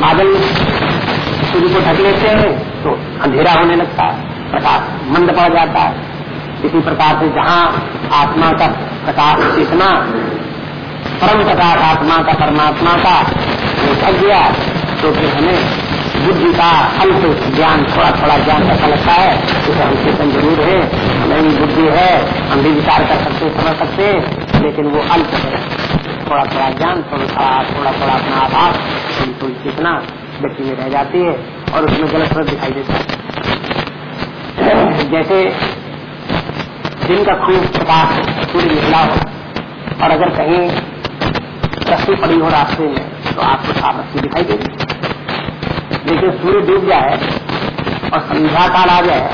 बादल सूर्य को ढक लेते हैं तो अंधेरा होने लगता है, प्रकाश मंद पड़ जाता है। इसी प्रकार से जहाँ आत्मा का प्रकाश चेतना परम प्रकाश आत्मा का परमात्मा का ढक गया तो फिर हमें बुद्धि का अल्प ज्ञान थोड़ा थोड़ा ज्ञान ऐसा लगता है, उसे हम चेतन ज़रूर है, हमें भी बुद्धि है, हम भी विचार कर सकते, समझ सकते हैं, लेकिन वो अल्प है। थोड़ा थोड़ा ज्ञान, थोड़ा थोड़ा थोड़ा अपना थोड़ी थोड़ी चेतना व्यक्ति में रह जाती है और उसमें गलत फ़र्क दिखाई देता है। जैसे दिन का खूब प्रकाश सूर्य निकला हो और अगर कहीं रस्सी पड़ी हो रास्ते में तो आपको साफ़ रस्सी दिखाई देगी। लेकिन सूर्य डूब जाए और संध्या काल आ जाए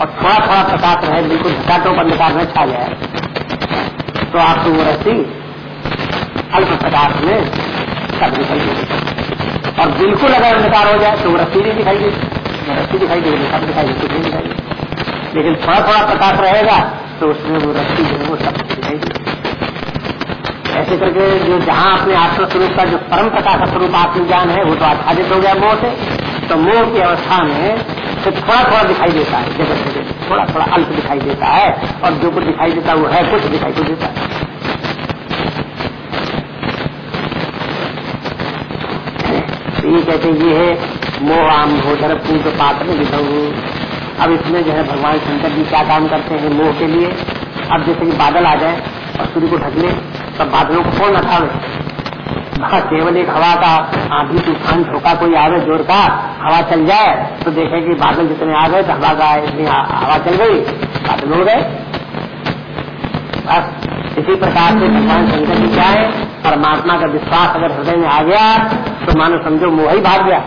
और थोड़ा थोड़ा प्रकाश रहे, बिल्कुल झटाटों पर निकाल में छा जाए तो आपको वो रस्सी अल्प प्रकाश में सब दिखाई देगी और बिल्कुल अगर अंधकार हो जाए तो वो रस्सी नहीं दिखाई देगी। रस्सी दिखाई देगी सब दिखाई देगी नहीं दिखाई देगी। लेकिन थोड़ा थोड़ा प्रकाश रहेगा तो उसमें वो रस्सी जो है, वो सब दिखाई देगी। ऐसे करके जो जहाँ अपने आत्म स्वरूप का जो परम प्रकाश स्वरूप आत्मज्ञान है, वो तो आच्छादित हो गया मोह से। तो मोह की अवस्था में तो थोड़ा थोड़ा दिखाई देता है। जगत जगह थोड़ा थोड़ा अल्प दिखाई देता है, और जो कुछ दिखाई देता है, वो है कुछ दिखाई को देता है। तो ये कहते ये है मोह आम भोधर पूज पात्र विधु। अब इसमें जो है भगवान शंकर जी क्या काम करते हैं मोह के लिए? अब जैसे कि बादल आ जाए और सूर्य को ढक ले सब बादलों को कौन वहाँ केवल एक हवा का आधी तूफ़ान झोंका कोई आवे ज़ोर का हवा चल जाए तो देखे कि बादल जितने आ गए तो हवा का इतनी हवा चल गई, बादल हो गए। बस इसी प्रकार से भगवान शंकर जी क्या है? परमात्मा का विश्वास अगर हृदय में आ गया तो मानो समझो, मोह ही भाग गया।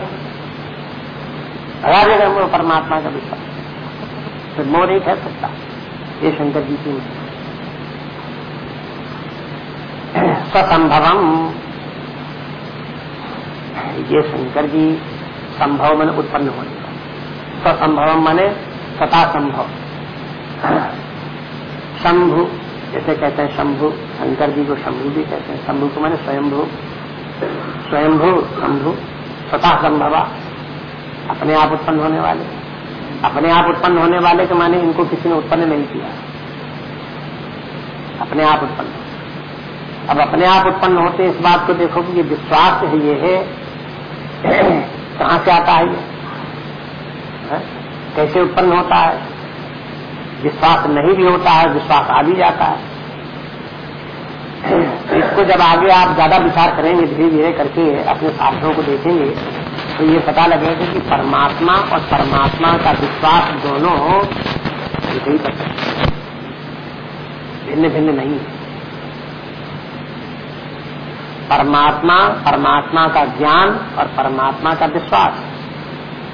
भगा देगा परमात्मा का विश्वास फिर मोह नहीं कह सकता। ये शंकर जी की स्वसंभवम। ये शंकर जी संभव मन उत्पन्न होने का। स्वसंभवम माने स्वता संभव शंभु, जैसे कहते हैं शंभु, शंकर जी को शंभु भी कहते हैं। शंभु को माने स्वयंभू। स्वयंभू शंभु स्वतः संभवा। अपने आप उत्पन्न होने वाले। अपने आप उत्पन्न होने वाले के माने इनको किसी ने उत्पन्न नहीं किया। अपने आप उत्पन्न। अब अपने आप उत्पन्न होते इस बात को देखो कि ये विश्वास है, ये है। कहाँ से आता है ये? कैसे उत्पन्न होता है? विश्वास नहीं भी होता है, विश्वास आ भी जाता है। इसको जब आगे आप ज़्यादा विचार करेंगे, धीरे धीरे करके अपने साधनों को देखेंगे तो ये पता लगेगा कि परमात्मा और परमात्मा का विश्वास दोनों ही भिन्न भिन्न नहीं। है परमात्मा परमात्मा का ज्ञान और परमात्मा का विश्वास,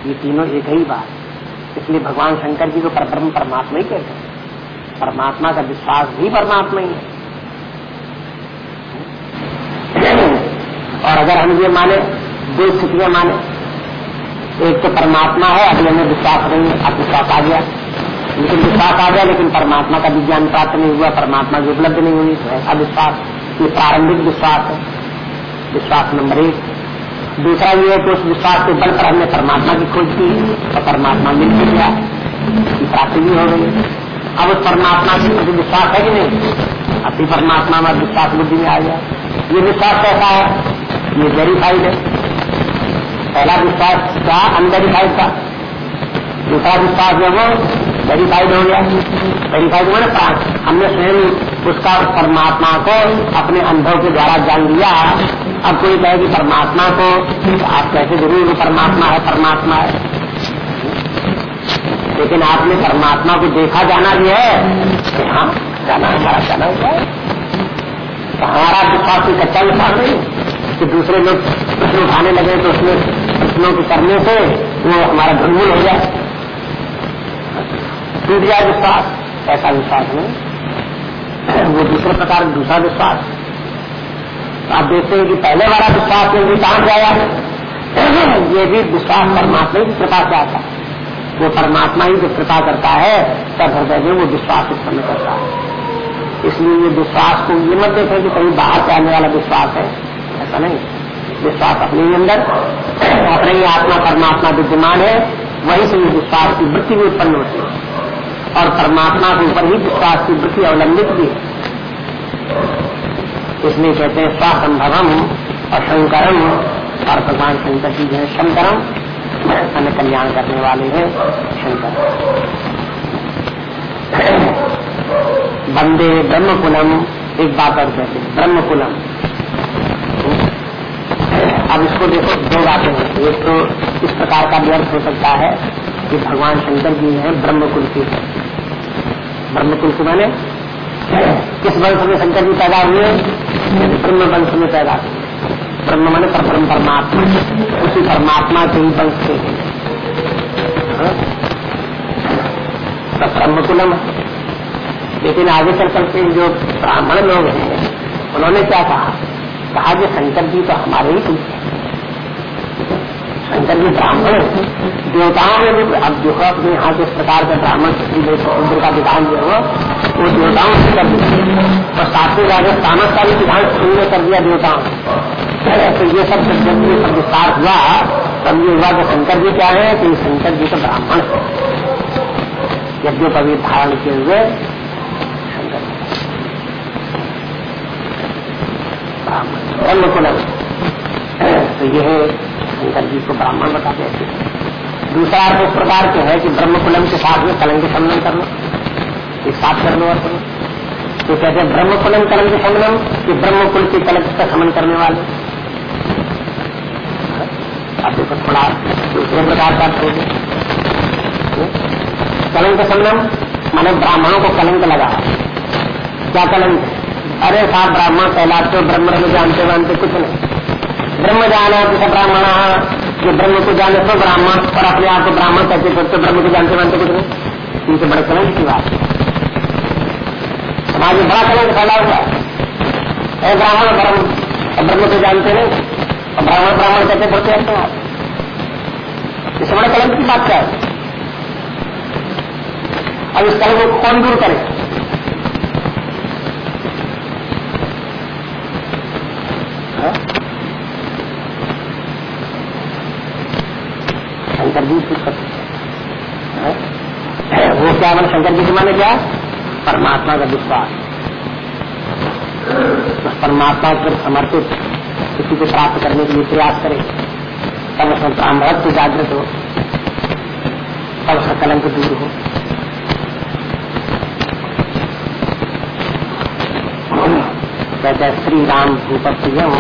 ये तीनों एक ही बात। इसलिए भगवान शंकर जी को परब्रह्म परमात्मा ही कहते हैं। परमात्मा का विश्वास भी परमात्मा ही है। और अगर हम ये माने, दो स्थितियाँ माने, एक तो परमात्मा है, अगले में विश्वास नहीं है अब विश्वास आ गया। लेकिन विश्वास आ गया, लेकिन परमात्मा का विज्ञान प्राप्त नहीं हुआ, परमात्मा की उपलब्ध नहीं हुई तो ऐसा विश्वास, ये प्रारंभिक विश्वास है। विश्वास नंबर एक। दूसरा ये है कि उस विश्वास के बल पर हमने परमात्मा की खोज की, और परमात्मा मिल भी गया प्राप्ति भी हो गई। अब उस परमात्मा के प्रति विश्वास है कि नहीं? अति परमात्मा में विश्वास बुद्धि में आ गया। ये विश्वास कैसा है? ये वेरीफाइड है। पहला विश्वास क्या अनवेरीफाइड था। दूसरा विश्वास जो वो वेरीफाइड हो गया। वेरीफाइड हुआ ना हमने स्वयं उसका परमात्मा को अपने अनुभव के द्वारा जान लिया। अब कोई कहे कि परमात्मा को आप कैसे ज़रूर परमात्मा है परमात्मा है। लेकिन आपने परमात्मा को देखा, जाना भी है। हाँ जाना हमारा जाना हुआ है। तो हमारा विश्वास कच्चा विश्वास नहीं। कि दूसरे लोग प्रश्न उठाने लगे तो उसमें प्रश्नों के करने से वो हमारा धुलमुल हो जाए टूट जाए विश्वास ऐसा विश्वास नहीं। वो दूसरे प्रकार दूसरा विश्वास आप देखते हैं कि पहले वाला विश्वास में भी कहा जाया ये भी विश्वास परमात्मा की कृपा से आता है। वो परमात्मा ही जो कृपा करता है, तब हृदय में वो विश्वास उत्पन्न करता है। इसलिए ये विश्वास को ये मत देखें कि कहीं बाहर से आने वाला विश्वास है। ऐसा नहीं। विश्वास अपने ही अंदर, अपने ही आत्मा, परमात्मा विद्यमान है, वही से विश्वास की वृत्ति भी उत्पन्न होती है। और परमात्मा के ऊपर ही विश्वास की वृत्ति अवलंबित भी है। इसलिए कहते हैं, स्वासंभवम और शंकरम, और भगवान शंकर जी जो है, शंकरम अन्य कल्याण करने वाले हैं शंकर। बंदे ब्रह्मकुलम, एक बात और कहते हैं, ब्रह्मकुलम। अब इसको देखो, दो बातें हैं। एक तो इस प्रकार का व्यर्थ हो सकता है कि भगवान शंकर जी हैं ब्रह्म ब्रह्मकुल के ब्रह्मकुल के माने? किस वंश में शंकर जी पैदा हुए? ब्रह्म वंश में पैदा हुए। ब्रह्म माने परम परमात्मा। उसी परमात्मा के ही वंश से ब्रह्म कुलम लेकिन आगे चल करके जो ब्राह्मण लोग हैं, उन्होंने क्या कहा? कि शंकर जी तो हमारे ही शंकर जी ब्राह्मण देवताओं में भी अब जो है अपने यहाँ जिस प्रकार के ब्राह्मण समुद्र का विधान जो है वो देवताओं से कर दिया। और ही राजा तामस का भी विधान शून्य कर दिया देवताओं तो ये सब जब ये सब विस्तार हुआ, तब ये हुआ कि शंकर जी क्या है? कि शंकर जी तो ब्राह्मण है। यज्ञोपवीत धारण किए हुए शंकर ब्रह्म कुलम तो यह शंकर जी को ब्राह्मण बताते हैं। दूसरा अर्थ इस प्रकार के है कि ब्रह्म कुलम के साथ में कलंक सम्मन कर लो। एक साथ कर लो अर्थ तो कहते हैं ब्रह्म कुलम कलंक सम्मन कि ब्रह्म कुल के कलंक का समन करने वाले। अब देखो, थोड़ा दूसरे प्रकार का अर्थ हो कलंक सम्मन माने ब्राह्मणों को कलंक लगा। क्या कलंक? अरे साहब, ब्राह्मण कहलाते ब्रह्म ब्रह्म जानते मानते कुछ नहीं। ब्रह्म जाना किसी ब्राह्मण जो ब्रह्म को जाने तो ब्राह्मण और अपने आप को ब्राह्मण कहते तो ब्रह्म को जानते मानते कुछ नहीं। इनसे बड़े कलंक की बात समाज में बड़ा कलंक फैला हुआ है। ब्राह्मण, ब्रह्म ब्रह्म को जानते नहीं। और ब्राह्मण ब्राह्मण कहते बोलते रहते हैं इससे बड़े कलंक की बात क्या है? अब इस कलंक को कौन दूर करे? शंकर जी वो क्या मैंने शंकर जी के माने क्या? परमात्मा का विश्वास। उस परमात्मा पर समर्पित किसी को प्राप्त करने के लिए प्रयास करे। तब उसमें ब्राह्मणत्व जागृत हो। तब उसका कलंक दूर हो। कहते हैं, श्री राम भूपत्रियम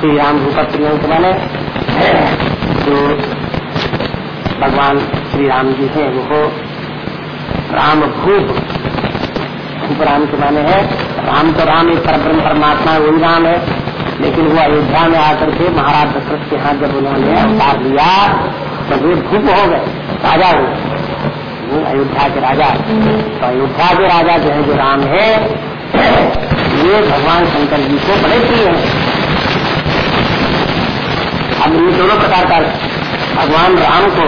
श्री राम भूपत भूपत्रियम के माने। जो भगवान श्री राम जी हैं। वो राम भूप भूप राम के माने है। राम तो राम एक परब्रह्म परमात्मा वही राम है। लेकिन वो अयोध्या में आकर के महाराज दशरथ के हाथ जब उन्होंने अवतार लिया तो वे भूप हो गए। राजा हो गए। अयोध्या के राजा तो अयोध्या के राजा जो है, जो राम है, ये भगवान शंकर जी को बड़े प्रिय है। अब ये दोनों प्रकार का भगवान राम को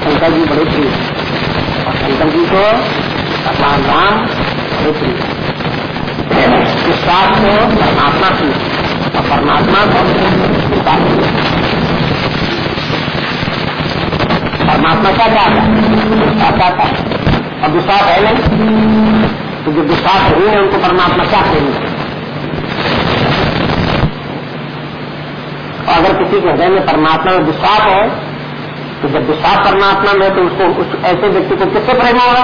शंकर जी बड़े प्रिय। और शंकर जी को भगवान राम बड़े प्रिय। विश्वास को परमात्मा की, और परमात्मा को विश्वास परमात्मा क्या? चाहता है विश्वास चाहता है और विश्वास है नहीं। तो जो विश्वास नहीं है उनको परमात्मा क्या करेंगे और अगर किसी के हृदय में परमात्मा में विश्वास है तो जब विश्वास परमात्मा में तो उसको उस ऐसे व्यक्ति को किससे प्रेम होगा?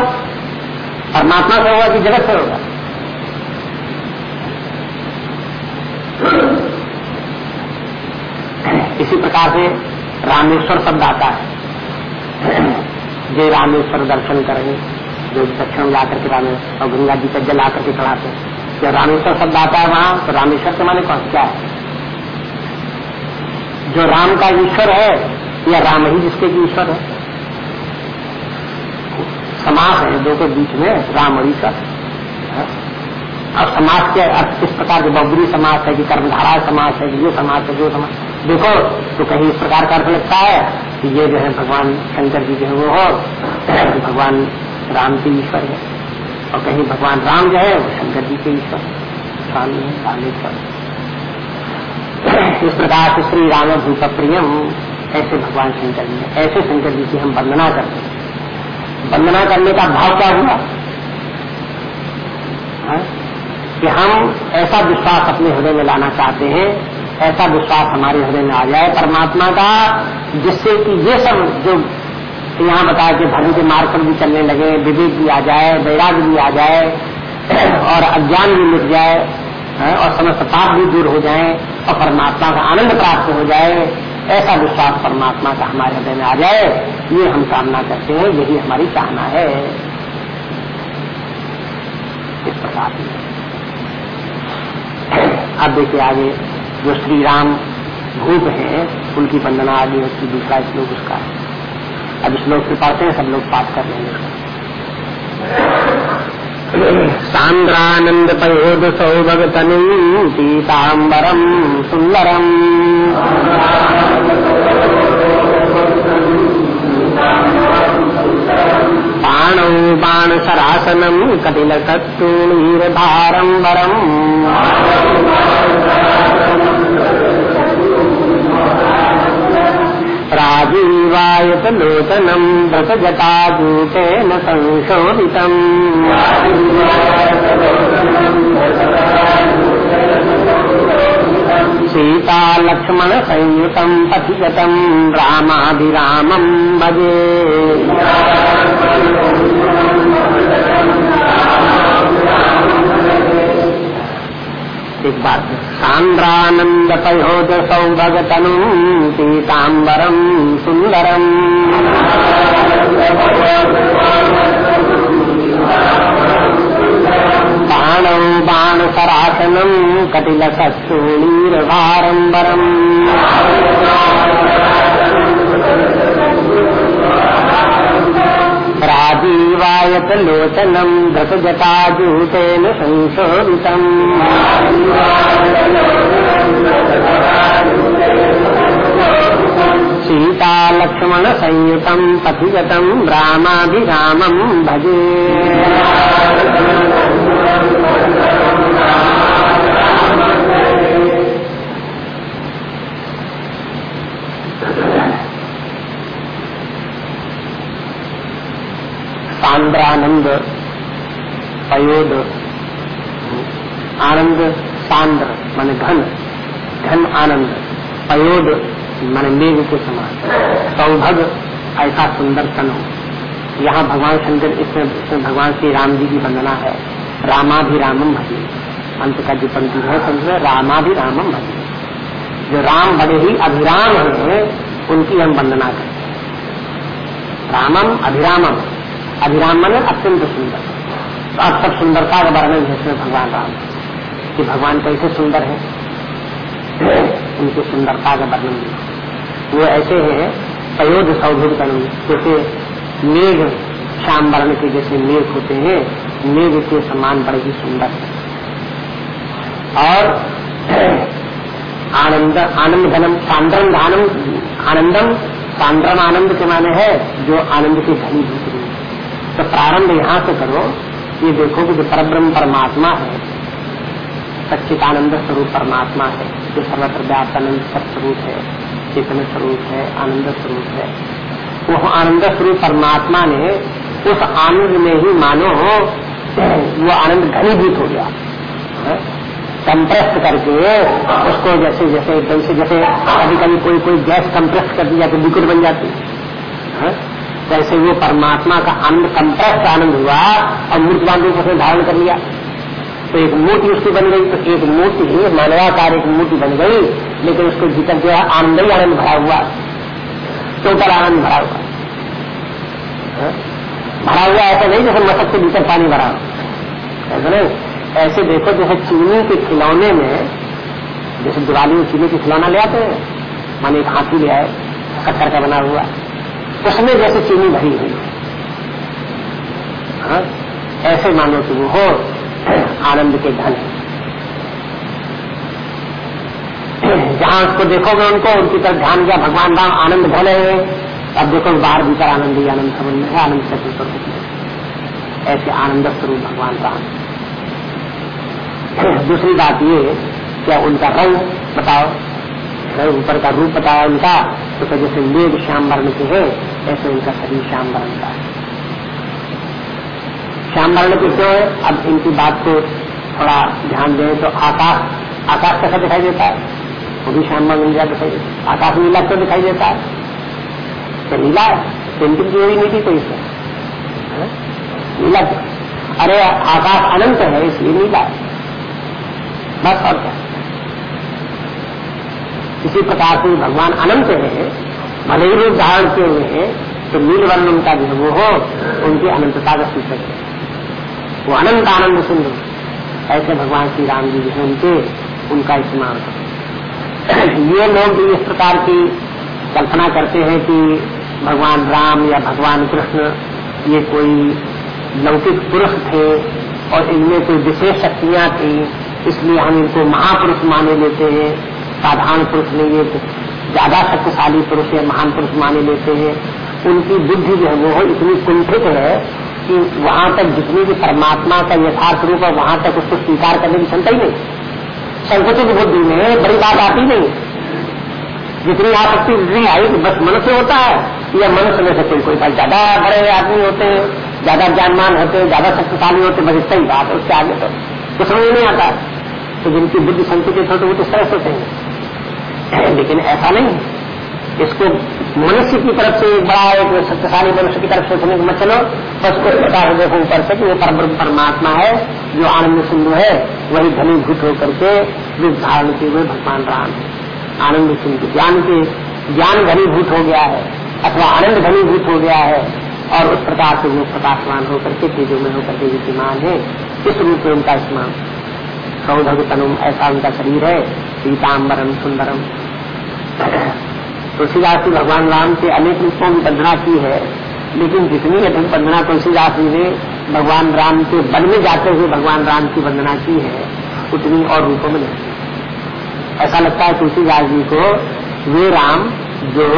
परमात्मा से होगा कि जगत से होगा? इसी प्रकार से रामेश्वर शब्द आता है। जो रामेश्वर दर्शन करेंगे। जो दक्षिण जाकर के रामेश्वर और गंगा जी का जल आकर के चढ़ाते हैं। जब रामेश्वर शब्द आता है वहाँ तो रामेश्वर के माने कौन? क्या है? जो राम का ईश्वर है, या राम ही जिसके की ईश्वर है। समास है, दो के बीच में राम और ईश्वर। अब समाज के अर्थ किस प्रकार के बहुबरी समाज है कि कर्मधारा समाज है कि ये समाज है जो समाज देखो तो कहीं इस प्रकार का अर्थ लगता है कि ये जो है भगवान शंकर जी जो है, वो हो भगवान राम के ईश्वर है। और कहीं भगवान राम जो है, वो शंकर जी के ईश्वर स्वामी है रामेश्वर इस प्रकार से श्री राम भूप प्रियम ऐसे भगवान शंकर जी ऐसे शंकर जी की हम वंदना करते हैं। वंदना करने का भाव क्या हुआ? हाँ? कि हम ऐसा विश्वास अपने हृदय में लाना चाहते हैं ऐसा विश्वास हमारे हृदय में आ जाए परमात्मा का जिससे कि ये सब जो यहाँ बताया कि धर्म के मार्ग पर भी चलने लगे विवेक भी आ जाए वैराग भी आ जाए और अज्ञान भी मिट जाए हाँ, और समस्त पाप भी दूर हो जाए और परमात्मा का आनंद प्राप्त हो जाए, ऐसा विश्वास परमात्मा का हमारे हृदय में आ जाए, ये हम कामना करते हैं, यही हमारी चाहना है। इस प्रकार अब देखिए आगे, जो श्री राम भूप है, उनकी वंदना आगे उसकी दूसरा श्लोक उसका। है अब श्लोक से पढ़ते हैं, सब लोग पाठ कर लेंगे। सांद्रानंद पयोद सौभग तनु पीताम्बरम सुंदरम पाणौ बाणशरासनम् कटिलकत्तूणीरधारम्बरम् राजीवायतलोचनम् व्रतजटाजूटेन संशोधितम् सीता लक्ष्मण संयुतम् पथिगतम् रामाभिरामम् भजे। एक बात सांद्रानंद पयोद सौभगतनु पीताम्बरम सुंदरम बाणौ बाणसरासनम् कटिलसत्सूणीर्भारम्बरम् राजीवायतलोचनम् दशजटाजूतेन संशोधितम् सीतालक्ष्मणसंयुतम् पथिगतम् रामाभिरामम् भजे। सांद्रानंद पयोद आनंद सांद्र मान घन घन आनंद पयोद मान मेघ के समान सौभग ऐसा सुंदर तन हो। यहाँ भगवान शंकर इसमें भगवान श्री राम जी की वंदना है। रामा भी रामम भजी। अंत का जो पंक्ति है समझ रामम भजी। जो राम बड़े ही अभिराम है, उनकी हम वंदना करते हैं। रामम अभिरामम। अभिराम मन अत्यंत सुंदर। तो अब सब सुंदरता का वर्णन है भगवान राम कि भगवान कैसे सुंदर है? उनकी सुंदरता का वर्णन वो ऐसे है, अयोध्य सौभुज करूँ जैसे मेघ श्याम वर्ण के जैसे मेघ होते हैं, मेघ के समान बड़े ही सुंदर है। और आनंद आनंद घनम सांद्रम धानम, आनंदम, सांद्रम आनंद के माने है, जो आनंद की धनी घनी भूत तो प्रारंभ यहाँ से करो, ये देखो कि जो परब्रह्म परमात्मा है, सच्चिदानंद स्वरूप परमात्मा है। जो सर्वत्र व्यापानंद स्वरूप है, चेतन स्वरूप है, आनंद स्वरूप है। वो आनंद स्वरूप परमात्मा ने उस आनंद में ही मानो वो आनंद घनीभूत हो गया। कंप्रेस करके उसको जैसे जैसे एकदम से जैसे कभी कभी कोई कोई गैस कंप्रेस कर दी जाती लिक्विड बन जाती है। जैसे वो परमात्मा का आनंद, कंप्रेस आनंद हुआ और मूर्तिवान रूप उसने धारण कर लिया। तो एक मूर्ति उसकी बन गई तो एक मूर्ति ही मानवाकार एक मूर्ति बन गई, लेकिन उसको भीतर जो है आनंद ही आनंद भरा हुआ। तो ऊपर आनंद भरा हुआ। हाँ? भरा हुआ ऐसा नहीं जैसे मसक के भीतर पानी भरा। ऐसा नहीं। ऐसे देखो जैसे चीनी के खिलौने में, जैसे दिवाली में चीनी के खिलौना ले आते हैं, माने एक हाथी ले आए शक्कर का बना हुआ। उसमें जैसे चीनी भरी हुई। हाँ? ऐसे मानो कि वो हो। आनंद के धन। जहाँ उसको देखोगे उनको, उनकी तरफ़ ध्यान दिया भगवान राम, आनंद धन है। अब देखो बाहर भीतर आनंद ही आनंद समझ में है, आनंद से ऐसे आनंद स्वरूप भगवान राम। दूसरी बात ये, क्या उनका रंग बताओ? है ऊपर का रूप बताओ उनका तो जैसे मेघ श्याम वर्ण के है, ऐसे उनका शरीर श्याम वर्ण का है। श्याम वर्ण के क्यों है अब इनकी बात को थोड़ा ध्यान दें तो आकाश आकाश कैसा दिखाई देता है? वो भी श्याम वर्ण नीला दिखाई देता आकाश नीला क्यों दिखाई देता है? तो नीला पेंटिंग की हुई थी कोई नीला अरे, आकाश अनंत है, इसलिए नीला बस और क्या? इसी प्रकार से भगवान अनंत है, भले ही रूप धारण किए हुए हैं तो नील वर्ण उनका जो वो हो, उनकी अनंतता का सूचक है। वो अनंत आनंद सुंदर। ऐसे भगवान श्री राम जी है उनके, उनका स्मरण ये लोग भी इस प्रकार की कल्पना करते हैं कि भगवान राम या भगवान कृष्ण ये कोई लौकिक पुरुष थे और इनमें कोई विशेष शक्तियाँ थी, इसलिए हम इनको महापुरुष माने लेते हैं, साधारण पुरुष नहीं, ये ज़्यादा शक्तिशाली पुरुष या महान पुरुष माने लेते हैं। उनकी बुद्धि जो है, वो इतनी कुंठित है कि वहाँ तक जितनी भी परमात्मा का यथार्थ रूप है, वहाँ तक उसको स्वीकार करने की क्षमता ही नहीं। संकुचित बुद्धि में बड़ी बात आती नहीं। जितनी आ सकती उतनी आई तो बस मनुष्य होता है। या मनुष्य में से कोई कोई ज़्यादा बड़े आदमी होते, ज़्यादा ज्ञानमान होते, ज़्यादा शक्तिशाली होते, बस इतना ही बात है, उसके आगे तो कुछ समझ नहीं आता। तो जिनकी बुद्धि संकुचित हो तो वो तो तरह सोते हैं। लेकिन ऐसा नहीं। इसको मनुष्य की तरफ़ से एक बड़ा एक शक्तिशाली मनुष्य की तरफ़ सोचने को मत चलो। बस पता हो देखो ऊपर से वो परमात्मा है, जो आनंद सिंधु है, वही धनीभूत होकर के रूप धारण किए हुए भगवान राम है। आनंद सिंधु ज्ञान के, ज्ञान घनीभूत हो गया है, अथवा आनंद घनीभूत हो गया है, और उस प्रकार से वो प्रकाशमान होकर के तेजो में होकर के विद्यमान है। इस रूप में उनका स्मरण। सौधग तनुम ऐसा उनका शरीर है सीताम्बरम सुंदरम। तुलसीदास जी भगवान राम के अनेक रूपों की वंदना की है। लेकिन जितनी अधिक वंदना तुलसीदास जी ने भगवान राम के वन में जाते हुए भगवान राम की वंदना की है, उतनी और रूपों में नहीं। ऐसा लगता है तुलसीदास जी को वे राम जो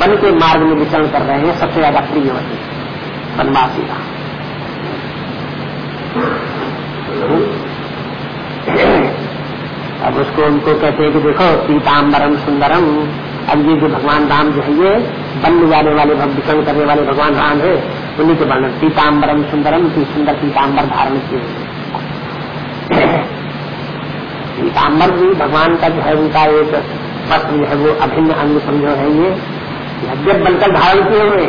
वन के मार्ग में विचरण कर रहे हैं, सबसे ज़्यादा प्रिय होते वनवासी राम। अब उसको उनको कहते हैं कि देखो पीताम्बरम सुंदरम अब ये जो भगवान राम जो है, ये बन जाने वाले विकर्ण करने वाले भगवान राम है, उन्हीं के वर्णन। पीताम्बरम सुंदरम की सुंदर पीताम्बर धारण किए पीताम्बर भी भगवान का जो है, उनका एक वस्त्र जो है, वो अभिन्न अंग समझो है ये। जब बलकर धारण किए हुए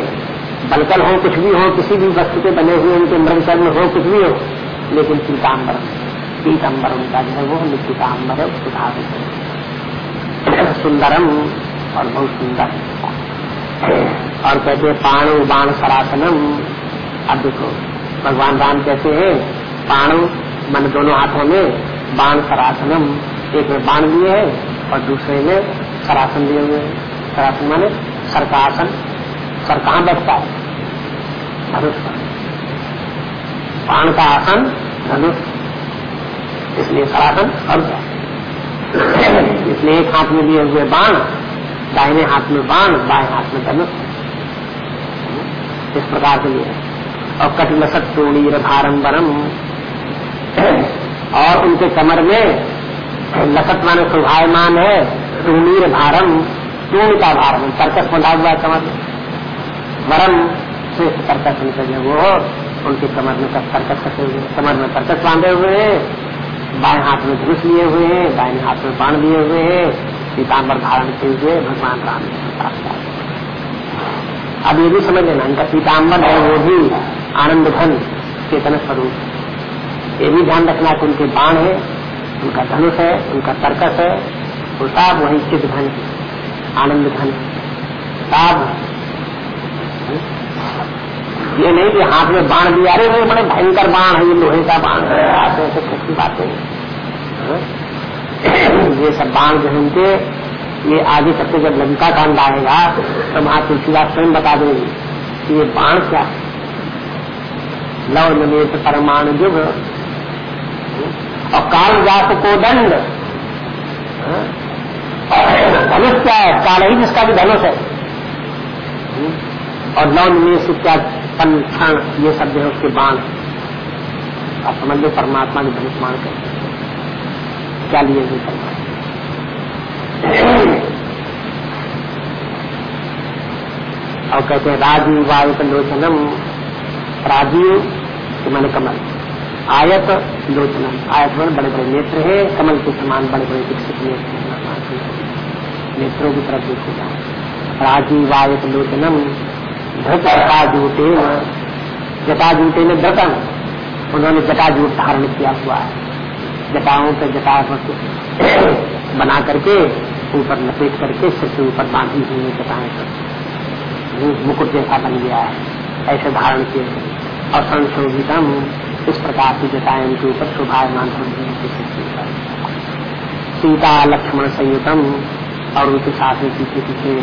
बलकर हो, कुछ भी हो, किसी भी वस्तु के बने हुए, उनके मृग कर्म हो, कुछ भी हो, लेकिन पीताम्बर पीताम्बर उनका जो है, वो पीताम्बर धारण सुंदरम और बहुत सुंदर। और कहते हैं, पाणु बाण सरासनम अब देखो, भगवान राम कहते हैं, पाणु मन दोनों हाथों में, बाण सरासनम एक में बाण लिए है और दूसरे में सरासन लिए हुए सरासन माने सरकासन सर कहाँ बैठता है? धनुष पर। बाण का आसन, धनुष। इसलिए सरासन और इसलिए एक हाथ में लिए हुए बाण दाहिने हाथ में बाण, बाएँ हाथ में धनुष। इस प्रकार के लिए। और कटलसत टोणीर भारम्बरम और उनके कमर में लसत माने सुभायमान है टूणीर भारम टूण का भारम कर्कश बंधा हुआ कमर। वरम से कर्कश उनके जो वो उनके कमर में कर्कश कटे हुए कमर में कर्कश बांधे हुए हैं। बाएँ हाथ में धनुष लिए हुए हैं, दाहिने हाथ में बाण लिए हुए हैं। पीताम्बर धारण किए हुए भगवान राम अब ये भी समझ लेना, इनका पीताम्बर है, वो भी आनंद धन चेतन स्वरूप ये भी ध्यान रखना कि उनके बाण है, उनका धनुष है, उनका तर्कस है, वो सब वही चित धन आनंद धन सब ये नहीं कि हाथ में बाण दिया अरे वो बड़े भयंकर बाण है, ये लोहे का बाण है ऐसे ऐसे कैसी बातें ये सब बाण जो उनके ये आगे सबसे जब लंका कांड आएगा तो वहाँ तुलसीदास स्वयं बता देंगे कि ये बाण क्या लव नमेत परमाणु युग। और काल जात को दंड। धनुष क्या है? काल ही जिसका भी धनुष है। और नव निमेश क्या क्षण, ये सब जो है उसके बाण आप समझ लो परमात्मा ने धनुष मान कर। क्या लिए हुए और कहते हैं राजीव वायुत लोचनम राजीव तो मैंने कमल। आयत लोचनम। आयत में बड़े बड़े नेत्र है, कमल के समान बड़े बड़े विकसित नेत्र नेत्रों की तरफ़ देखो राजीव आयत लोचनम धृत जटा जूटे जटा जूटे में धृतम। उन्होंने जटा जूट धारण किया हुआ है। जटाओं पे जटा बना करके ऊपर लपेट करके सिर से ऊपर बांधी हुई कथाएँ जटाएँ मुकुट जैसा बन गया है ऐसे धारण किए। और संशोभितम इस प्रकार की जटाएँ उनके ऊपर शोभायमान सीता लक्ष्मण संयुतम और उनके साथ में पीछे पीछे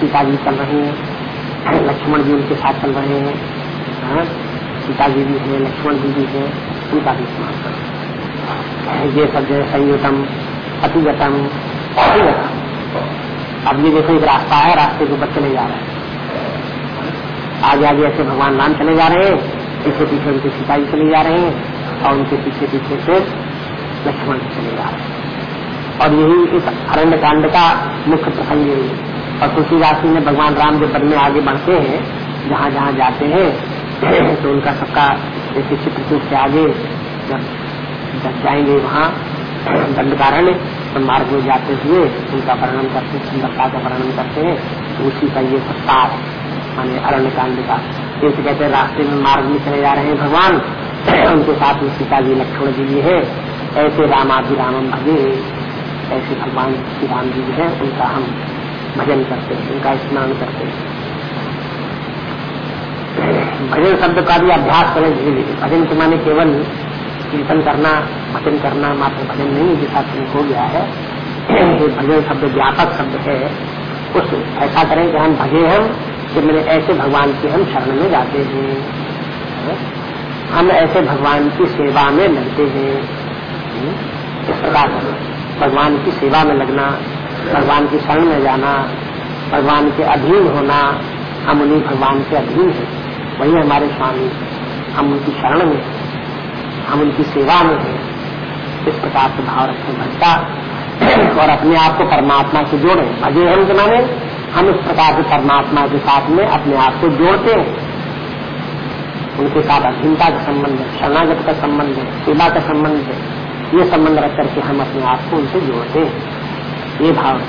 सीता जी चल रहे हैं। लक्ष्मण जी उनके साथ चल रहे हैं। हाँ, सीता जी भी है लक्ष्मण जी भी है उनका भी स्मरण ये सब जो है संयुतम अतिगतम अतिगतम अब ये देखो, एक रास्ता है, रास्ते के ऊपर चले जा रहे हैं। आगे आगे ऐसे भगवान राम चले जा रहे हैं पीछे पीछे उनके सिपाही चले जा रहे हैं, और उनके पीछे पीछे से लक्ष्मण चले जा रहे हैं। और यही इस अरण्य कांड का मुख्य प्रसंग यही और तुलसीदास में भगवान राम जब वन में आगे बढ़ते हैं, जहाँ जहाँ जाते हैं तो उनका सबका जैसे चित्रकूट से आगे जब जब जाएँगे वहाँ, दंडकारण्य तो मार्ग में जाते हुए उनका वर्णन करते, सुंदरता का वर्णन करते हैं तो उसी का ये सत्तार माने अरण्य कांड का जैसे कहते हैं, रास्ते में मार्ग में चले जा रहे हैं भगवान। उनके साथ में सीता जी, लक्ष्मण जी भी है। ऐसे रामादि रामम भगे, ऐसे भगवान श्री राम जी है, उनका हम भजन करते हैं, उनका स्नान करते हैं। भजन शब्द का भी अभ्यास करें धीरे धीरे भजन के माने केवल कीर्तन करना भजन करना मात्र भजन नहीं जैसा हो गया है, ये भजन शब्द व्यापक शब्द है। उस, ऐसा करें कि हम भजे हम कि मेरे ऐसे भगवान की हम शरण में जाते हैं। हम ऐसे भगवान की सेवा में लगते हैं। इस प्रकार भगवान की सेवा में लगना, भगवान की शरण में जाना, भगवान के अधीन होना, हम उन्हीं भगवान के अधीन हैं। वही हमारे स्वामी, हम उनकी शरण में हम उनकी सेवा में हैं। इस प्रकार से भाव रखें भक्ता और अपने आप को परमात्मा से जोड़े। भजे हम के माने। हम इस प्रकार से परमात्मा के साथ में अपने आप को जोड़ते हैं। उनके साथ अधीनता का संबंध है, शरणागत का संबंध है, सेवा का संबंध है। ये संबंध रख करके हम अपने आप को उनसे जोड़ते हैं। ये भाव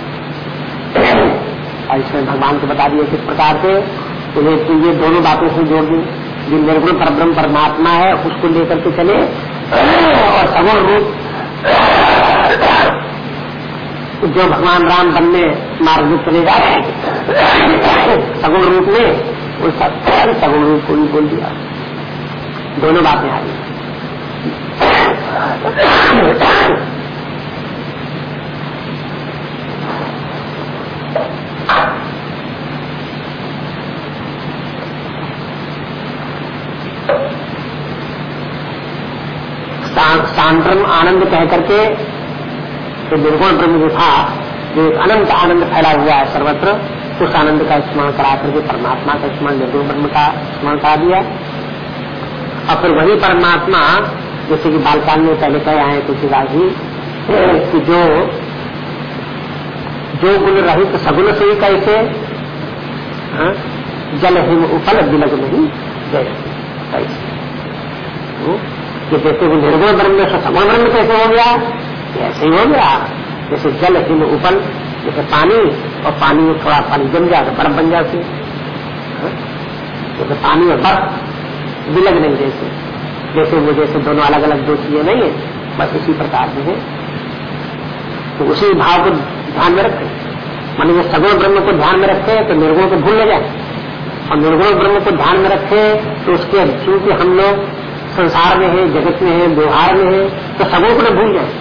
और इसमें भगवान को बता दिए किस प्रकार से ये तो ये दोनों बातों से जोड़ दी। जो निर्गुण परब्रह्म परमात्मा है, उसको लेकर के चले और सगुण रूप जो भगवान राम बनने मार्ग में चले जा रहे सगुण रूप में वो सब सगुण रूप को भी बोल दिया। दोनों बातें आ गई सांद्रम आनंद कह करके तो निर्गुण ब्रह्म जो था जो अनंत आनंद फैला हुआ है सर्वत्र उस आनंद का स्मरण करा करके परमात्मा का स्मरण निर्गुण ब्रह्म का स्मरण करा दिया। और फिर वही परमात्मा जैसे कि बालकाल में पहले कह आए तुलसीदास जी कि जो जो गुण रहित सगुण से ही कैसे हाँ, जल हिम उपल बिलग नहीं जैसे कि जैसे वो निर्गुण ब्रह्म से सगुण ब्रह्म कैसे हो गया? ऐसे ही हो गया। जैसे जल हिम उपल जैसे पानी, और पानी में थोड़ा पानी जम जाए तो बर्फ़ बन जाती। हाँ? जैसे पानी और बर्फ़ बिलग नहीं जैसे। जैसे वो जैसे दोनों अलग अलग दो चीज़ें नहीं है, बस इसी प्रकार से है। तो उसी भाव को ध्यान में रखें। मान जो सगुण ब्रह्म को ध्यान में रखे तो निर्गुण को भूल ले जाए। और निर्गुण ब्रह्म को ध्यान में रखे तो उसके, चूँकि हम लोग संसार में है, जगत में है, व्यवहार में है तो सगुण को न भूल जाए।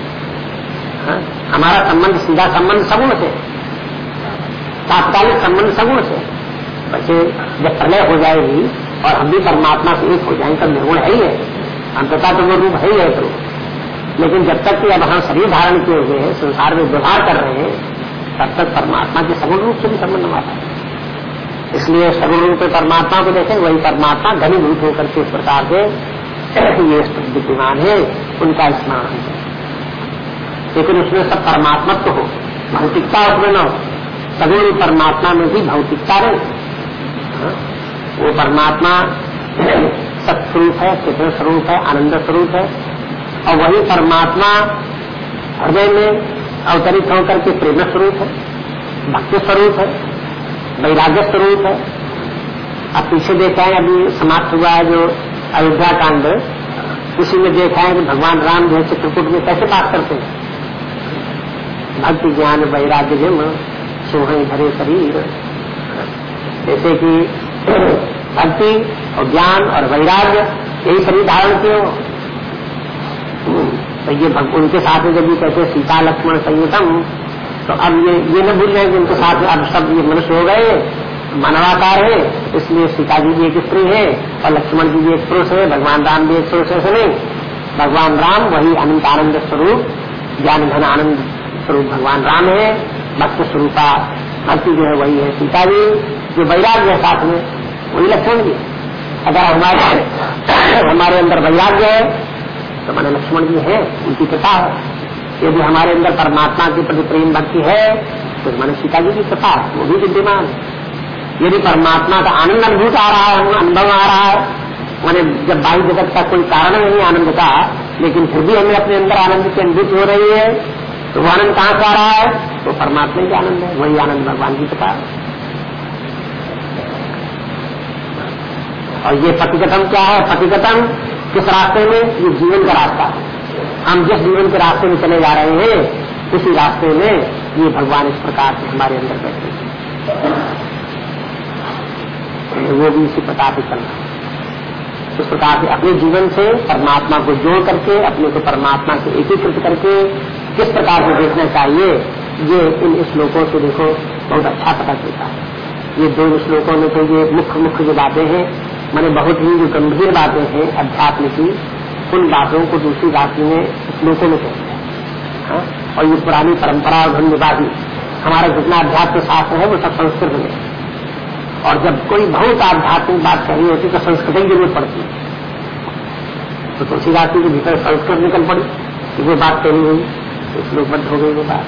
हाँ? हमारा संबंध, सीधा संबंध सगुण से तात्कालिक संबंध सगुण से बच्चे जब प्रलय हो जाएगी, और हम भी परमात्मा से एक हो जाएँगे तब निर्गुण है ही है। अंतता तो वो रूप है ही है तो लेकिन जब तक कि अब हम शरीर धारण किए हुए हैं, संसार में व्यवहार कर रहे हैं, तब तक परमात्मा के सगुण रूप से भी संबंध हमारा है। इसलिए सगुण रूप परमात्मा को देखें, वही परमात्मा घनीभूत होकर के इस प्रकार से ये विद्यमान है, उनका स्मरण लेकिन उसमें सब परमात्मत्व हो, भौतिकता उसमें न हो। सगुण परमात्मा में भी भौतिकता रहे। हाँ? वो परमात्मा सत्स्वरूप है चित्र स्वरूप है, आनंद स्वरूप है। और वही परमात्मा हृदय में अवतरित होकर के प्रेम स्वरूप है, भक्ति स्वरूप है, वैराग्य स्वरूप है। अब पीछे देखा है अभी समाप्त हुआ है जो अयोध्या कांड उसी में देखा है कि भगवान राम जो है चित्रकूट में कैसे बात करते हैं। भक्ति ज्ञान वैराग्य जिम सोहे भरे शरीर। जैसे कि भक्ति और ज्ञान और वैराग्य, यही शरीर धारण किए हो। तो ये उनके साथ में जब ये कहते सीता लक्ष्मण संयुतम तो अब ये ये न भूल जाए कि उनके साथ अब सब ये मनुष्य हो गए। मानवाकार है, इसलिए सीता जी भी एक स्त्री है और लक्ष्मण जी भी एक पुरुष है, भगवान राम भी एक पुरुष है नहीं। भगवान राम वही अनंत आनंद स्वरूप, ज्ञान घन आनंद स्वरूप भगवान राम है, भक्त स्वरूपा भक्ति जो है वही है सीता जी जो वैराग्य है साथ में, वही लक्ष्मण जी। अगर हमारे हमारे अंदर वैराग्य है तो मैंने लक्ष्मण जी है, उनकी कृपा है। यदि हमारे अंदर परमात्मा के प्रति प्रेम भक्ति है तो मैंने सीता जी की कृपा, वो भी विद्यमान है। यदि परमात्मा का आनंद अनुभूत आ रहा है अनुभव आ रहा है, मैंने जब बाह्य जगत का कोई कारण नहीं आनंद का, लेकिन फिर भी हमें अपने अंदर आनंद की अनुभूत हो रही है तो वो आनंद कहाँ से आ रहा है? वो तो परमात्मा का आनंद है, वही आनंद भगवान की कृपा और ये पतिगतम क्या है? पतिगतम किस रास्ते में? ये जीवन का रास्ता है। हम जिस जीवन के रास्ते में चले जा रहे हैं, उसी रास्ते में ये भगवान इस प्रकार से हमारे अंदर बैठे वो भी इसी प्रकार से चलना इस प्रकार से अपने जीवन से परमात्मा को जोड़ करके, अपने को परमात्मा से एकीकृत करके किस प्रकार से देखना चाहिए, ये इन श्लोकों से देखो बहुत अच्छा पता चलता है। ये दो श्लोकों में तो ये मुख्य मुख्य जो बातें हैं, मैंने बहुत ही जो गंभीर बातें हैं अध्यात्म की, उन बातों को दूसरी बात में श्लोकों में कहते हैं। हाँ? और ये पुरानी परंपरा और धन्यवादी हमारा जितना अध्यात्म शास्त्र है, वो सब संस्कृत में है। और जब कोई बहुत आध्यात्मिक बात करनी होती तो संस्कृत की ज़रूरत पड़ती। तो तुलसीदास जी के भीतर संस्कृत निकल पड़ी कि वो बात कहनी हुई तो श्लोकबद्ध हो गई वो बात।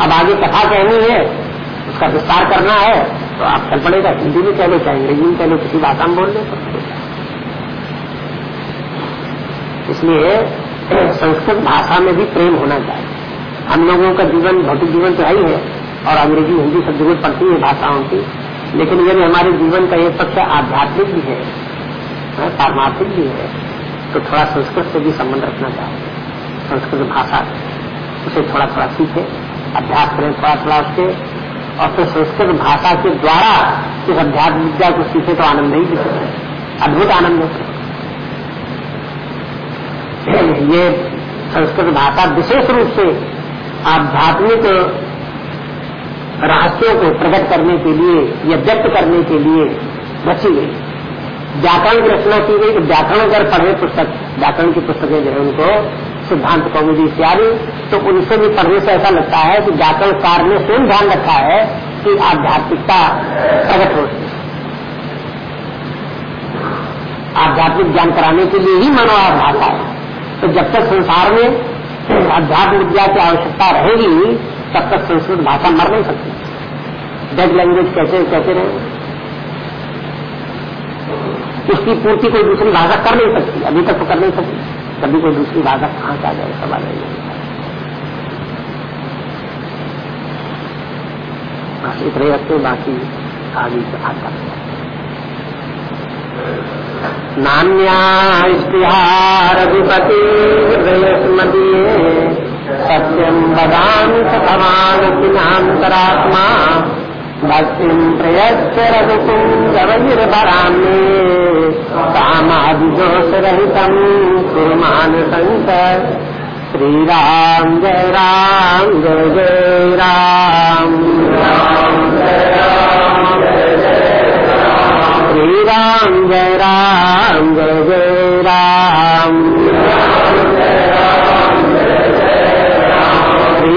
अब आगे कथा कहनी है, उसका विस्तार करना है तो आप चल पड़ेगा, हिंदी में कह लो चाहे अंग्रेज़ी में कह लो किसी भाषा में बोल दो इसलिए संस्कृत भाषा में भी प्रेम होना चाहिए। हम लोगों का जीवन, भौतिक जीवन तो है ही है, और अंग्रेज़ी, हिंदी सब ज़रूरत पड़ती है भाषाओं की। लेकिन यदि हमारे जीवन का एक पक्ष आध्यात्मिक भी है हाँ, पारमार्थिक भी है। तो थोड़ा संस्कृत से भी संबंध रखना चाहिए संस्कृत भाषा उसे थोड़ा थोड़ा सीखे अभ्यास करें थोड़ा थोड़ा उसके। और फिर संस्कृत भाषा के द्वारा इस अध्यात्म विद्या को सीखे तो आनंद ही दिखे अद्भुत आनंद है। ये संस्कृत भाषा विशेष रूप से आध्यात्मिक रहस्यों को प्रकट करने के लिए या व्यक्त करने के लिए रची गई। व्याकरण की रचना की गई तो व्याकरण अगर पढ़े पुस्तक, व्याकरण की पुस्तकें जो है उनको, सिद्धांत कौमुदी इत्यादि तो उनसे भी पढ़ने से ऐसा लगता है कि व्याकरण कार ने स्वयं ध्यान रखा है कि आध्यात्मिकता प्रकट हो आध्यात्मिक ज्ञान कराने के लिए ही मानव भाषा है। तो जब तक संसार में अध्यात्म विद्या की आवश्यकता रहेगी तब तक संस्कृत भाषा मर नहीं सकती। डेड लैंग्वेज कैसे कैसे रहे? उसकी पूर्ति कोई दूसरी भाषा कर नहीं सकती। अभी तक तो कर नहीं सकती। कभी कोई दूसरी भाषा कहाँ से आ जाए? सवाल नहीं बस इतने रखते बाकी आगे आता नान्या स्त्रिया रघुपति हृदय सत्यम वदामि सभवानकिनान्तरात्मा भक्तिम् प्रयच्छ रघुकुञ्जवैर्भरामि कामादिदोषरहितम् कुर्मान् शङ्कर श्रीराम जय राम, जय जय राम। श्रीराम जय राम, जय जय राम।